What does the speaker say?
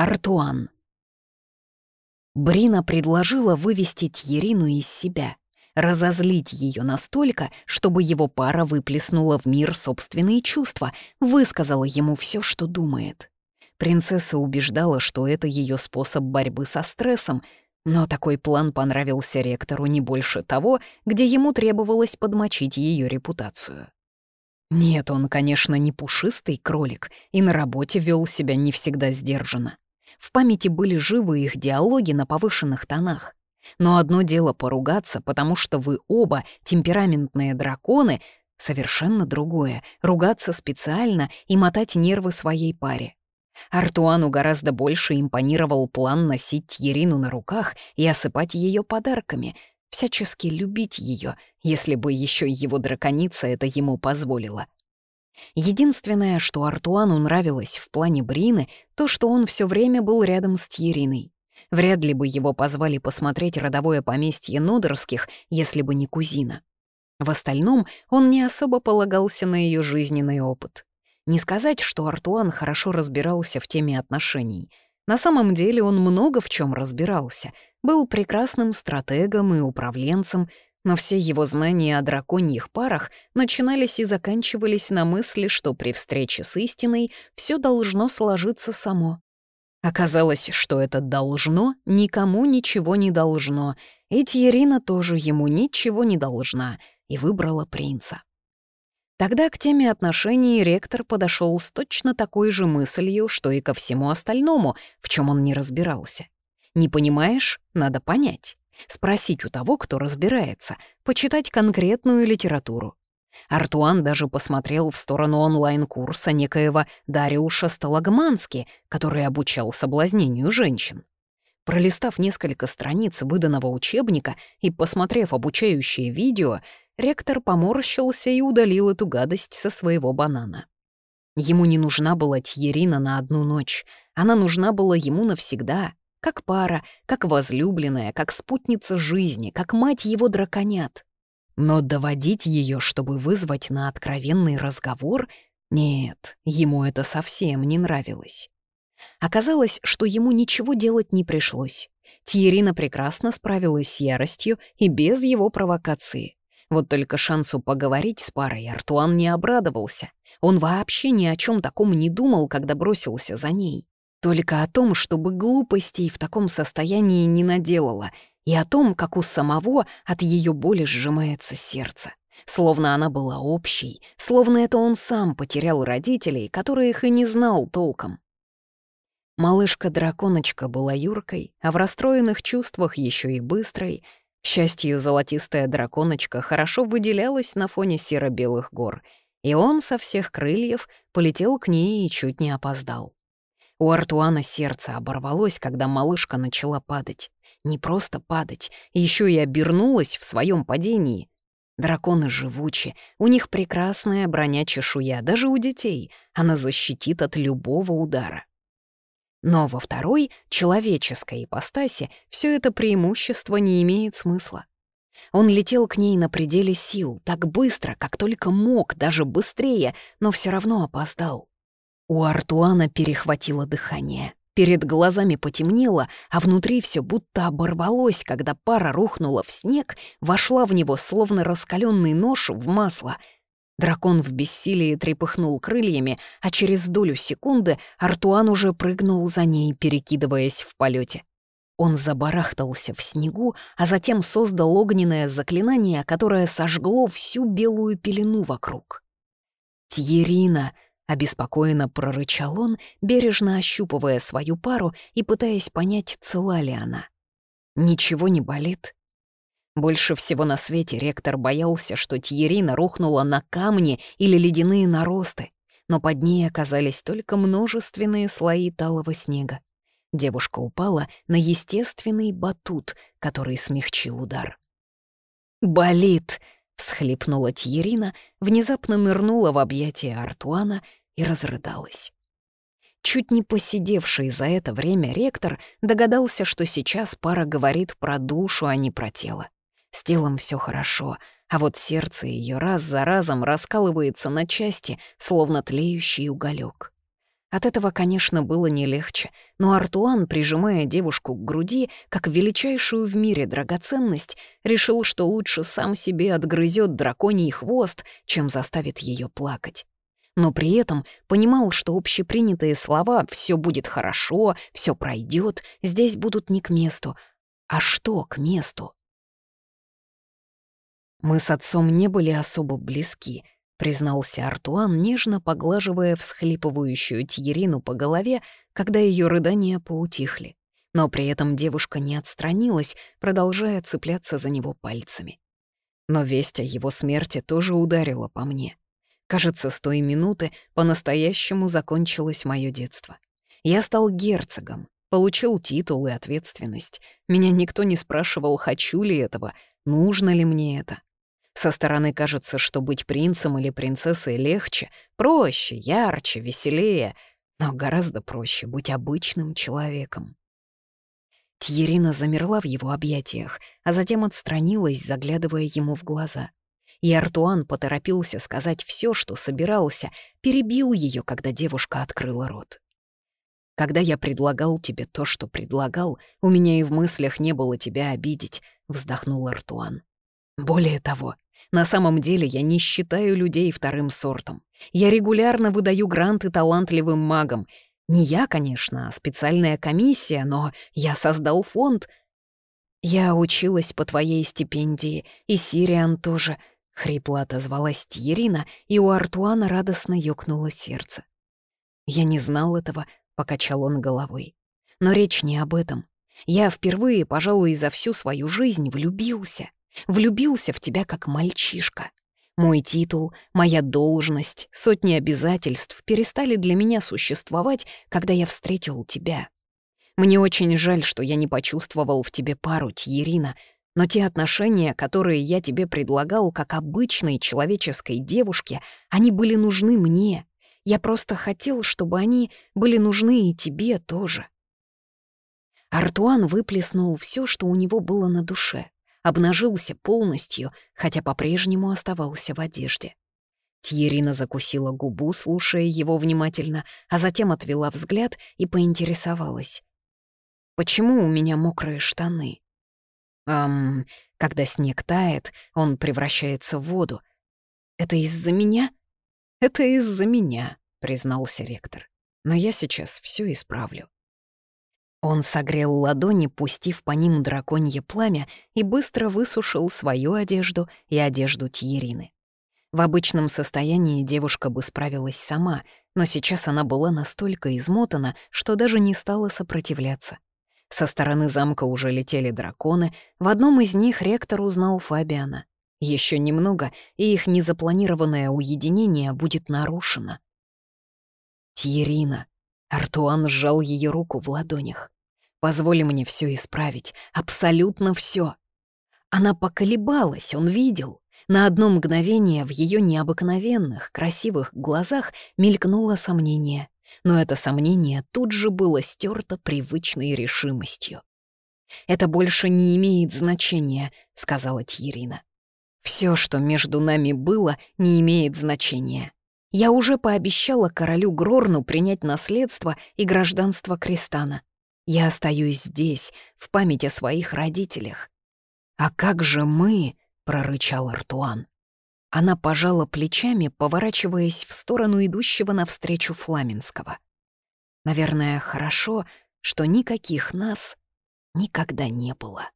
Артуан. Брина предложила вывести Тьерину из себя, разозлить ее настолько, чтобы его пара выплеснула в мир собственные чувства, высказала ему все, что думает. Принцесса убеждала, что это ее способ борьбы со стрессом, но такой план понравился ректору не больше того, где ему требовалось подмочить ее репутацию. Нет, он, конечно, не пушистый кролик и на работе вел себя не всегда сдержанно. В памяти были живы их диалоги на повышенных тонах. Но одно дело поругаться, потому что вы оба темпераментные драконы, совершенно другое — ругаться специально и мотать нервы своей паре. Артуану гораздо больше импонировал план носить Ерину на руках и осыпать ее подарками, всячески любить ее, если бы еще его драконица это ему позволила. Единственное, что Артуану нравилось в плане Брины, то, что он все время был рядом с Тьериной. Вряд ли бы его позвали посмотреть родовое поместье Нодерских, если бы не кузина. В остальном он не особо полагался на ее жизненный опыт. Не сказать, что Артуан хорошо разбирался в теме отношений. На самом деле он много в чем разбирался, был прекрасным стратегом и управленцем, но все его знания о драконьих парах начинались и заканчивались на мысли, что при встрече с истиной все должно сложиться само. Оказалось, что это «должно» никому ничего не должно, и Тьерина тоже ему ничего не должна, и выбрала принца. Тогда к теме отношений ректор подошел с точно такой же мыслью, что и ко всему остальному, в чем он не разбирался. Не понимаешь — надо понять спросить у того, кто разбирается, почитать конкретную литературу. Артуан даже посмотрел в сторону онлайн-курса некоего Дариуша Сталагмански, который обучал соблазнению женщин. Пролистав несколько страниц выданного учебника и посмотрев обучающее видео, ректор поморщился и удалил эту гадость со своего банана. Ему не нужна была Тьерина на одну ночь, она нужна была ему навсегда, как пара, как возлюбленная, как спутница жизни, как мать его драконят. Но доводить ее, чтобы вызвать на откровенный разговор, нет, ему это совсем не нравилось. Оказалось, что ему ничего делать не пришлось. Тьерина прекрасно справилась с яростью и без его провокации. Вот только шансу поговорить с парой Артуан не обрадовался. Он вообще ни о чем таком не думал, когда бросился за ней. Только о том, чтобы глупостей в таком состоянии не наделала, и о том, как у самого от ее боли сжимается сердце. Словно она была общей, словно это он сам потерял родителей, которых и не знал толком. Малышка-драконочка была юркой, а в расстроенных чувствах еще и быстрой. К счастью, золотистая драконочка хорошо выделялась на фоне серо-белых гор, и он со всех крыльев полетел к ней и чуть не опоздал. У Артуана сердце оборвалось, когда малышка начала падать. Не просто падать, еще и обернулась в своем падении. Драконы живучи, у них прекрасная броня чешуя, даже у детей. Она защитит от любого удара. Но во второй, человеческой ипостаси, все это преимущество не имеет смысла. Он летел к ней на пределе сил, так быстро, как только мог, даже быстрее, но все равно опоздал. У Артуана перехватило дыхание. Перед глазами потемнело, а внутри все будто оборвалось, когда пара рухнула в снег, вошла в него, словно раскаленный нож в масло. Дракон в бессилии трепыхнул крыльями, а через долю секунды Артуан уже прыгнул за ней, перекидываясь в полете. Он забарахтался в снегу, а затем создал огненное заклинание, которое сожгло всю белую пелену вокруг. «Тьерина!» Обеспокоенно прорычал он, бережно ощупывая свою пару и пытаясь понять, цела ли она. Ничего не болит. Больше всего на свете ректор боялся, что Тьерина рухнула на камни или ледяные наросты, но под ней оказались только множественные слои талого снега. Девушка упала на естественный батут, который смягчил удар. «Болит!» — всхлипнула Тьерина, внезапно нырнула в объятия Артуана и разрыдалась. Чуть не посидевший за это время ректор догадался, что сейчас пара говорит про душу, а не про тело. С телом все хорошо, а вот сердце ее раз за разом раскалывается на части, словно тлеющий уголек. От этого, конечно, было не легче, но Артуан, прижимая девушку к груди, как величайшую в мире драгоценность, решил, что лучше сам себе отгрызет драконий хвост, чем заставит ее плакать. Но при этом понимал, что общепринятые слова «все будет хорошо», «все пройдет» здесь будут не к месту. А что к месту? Мы с отцом не были особо близки — признался Артуан, нежно поглаживая всхлипывающую Тьерину по голове, когда ее рыдания поутихли. Но при этом девушка не отстранилась, продолжая цепляться за него пальцами. Но весть о его смерти тоже ударила по мне. Кажется, с той минуты по-настоящему закончилось мое детство. Я стал герцогом, получил титул и ответственность. Меня никто не спрашивал, хочу ли этого, нужно ли мне это. Со стороны кажется, что быть принцем или принцессой легче, проще, ярче, веселее, но гораздо проще быть обычным человеком. Тьерина замерла в его объятиях, а затем отстранилась, заглядывая ему в глаза. И Артуан поторопился сказать все, что собирался, перебил ее, когда девушка открыла рот. «Когда я предлагал тебе то, что предлагал, у меня и в мыслях не было тебя обидеть», — вздохнул Артуан. «Более того, на самом деле я не считаю людей вторым сортом. Я регулярно выдаю гранты талантливым магам. Не я, конечно, а специальная комиссия, но я создал фонд. Я училась по твоей стипендии, и Сириан тоже. Хрипло отозвалась Тьерина, и у Артуана радостно ёкнуло сердце. «Я не знал этого», — покачал он головой. «Но речь не об этом. Я впервые, пожалуй, за всю свою жизнь влюбился. Влюбился в тебя как мальчишка. Мой титул, моя должность, сотни обязательств перестали для меня существовать, когда я встретил тебя. Мне очень жаль, что я не почувствовал в тебе пару, Тьерина, но те отношения, которые я тебе предлагал как обычной человеческой девушке, они были нужны мне. Я просто хотел, чтобы они были нужны и тебе тоже. Артуан выплеснул все, что у него было на душе обнажился полностью, хотя по-прежнему оставался в одежде. Тьерина закусила губу, слушая его внимательно, а затем отвела взгляд и поинтересовалась. «Почему у меня мокрые штаны?» «Эм, когда снег тает, он превращается в воду. Это из-за меня?» «Это из-за меня», — признался ректор. «Но я сейчас все исправлю». Он согрел ладони, пустив по ним драконье пламя, и быстро высушил свою одежду и одежду Тьерины. В обычном состоянии девушка бы справилась сама, но сейчас она была настолько измотана, что даже не стала сопротивляться. Со стороны замка уже летели драконы, в одном из них ректор узнал Фабиана. Еще немного, и их незапланированное уединение будет нарушено. «Тьерина», Артуан сжал ее руку в ладонях. «Позволь мне все исправить, абсолютно все. Она поколебалась, он видел. На одно мгновение в ее необыкновенных, красивых глазах мелькнуло сомнение, но это сомнение тут же было стерто привычной решимостью. «Это больше не имеет значения», — сказала Тьерина. «Все, что между нами было, не имеет значения. Я уже пообещала королю Грорну принять наследство и гражданство Кристана. Я остаюсь здесь, в память о своих родителях. «А как же мы?» — прорычал Артуан. Она пожала плечами, поворачиваясь в сторону идущего навстречу Фламенского. «Наверное, хорошо, что никаких нас никогда не было».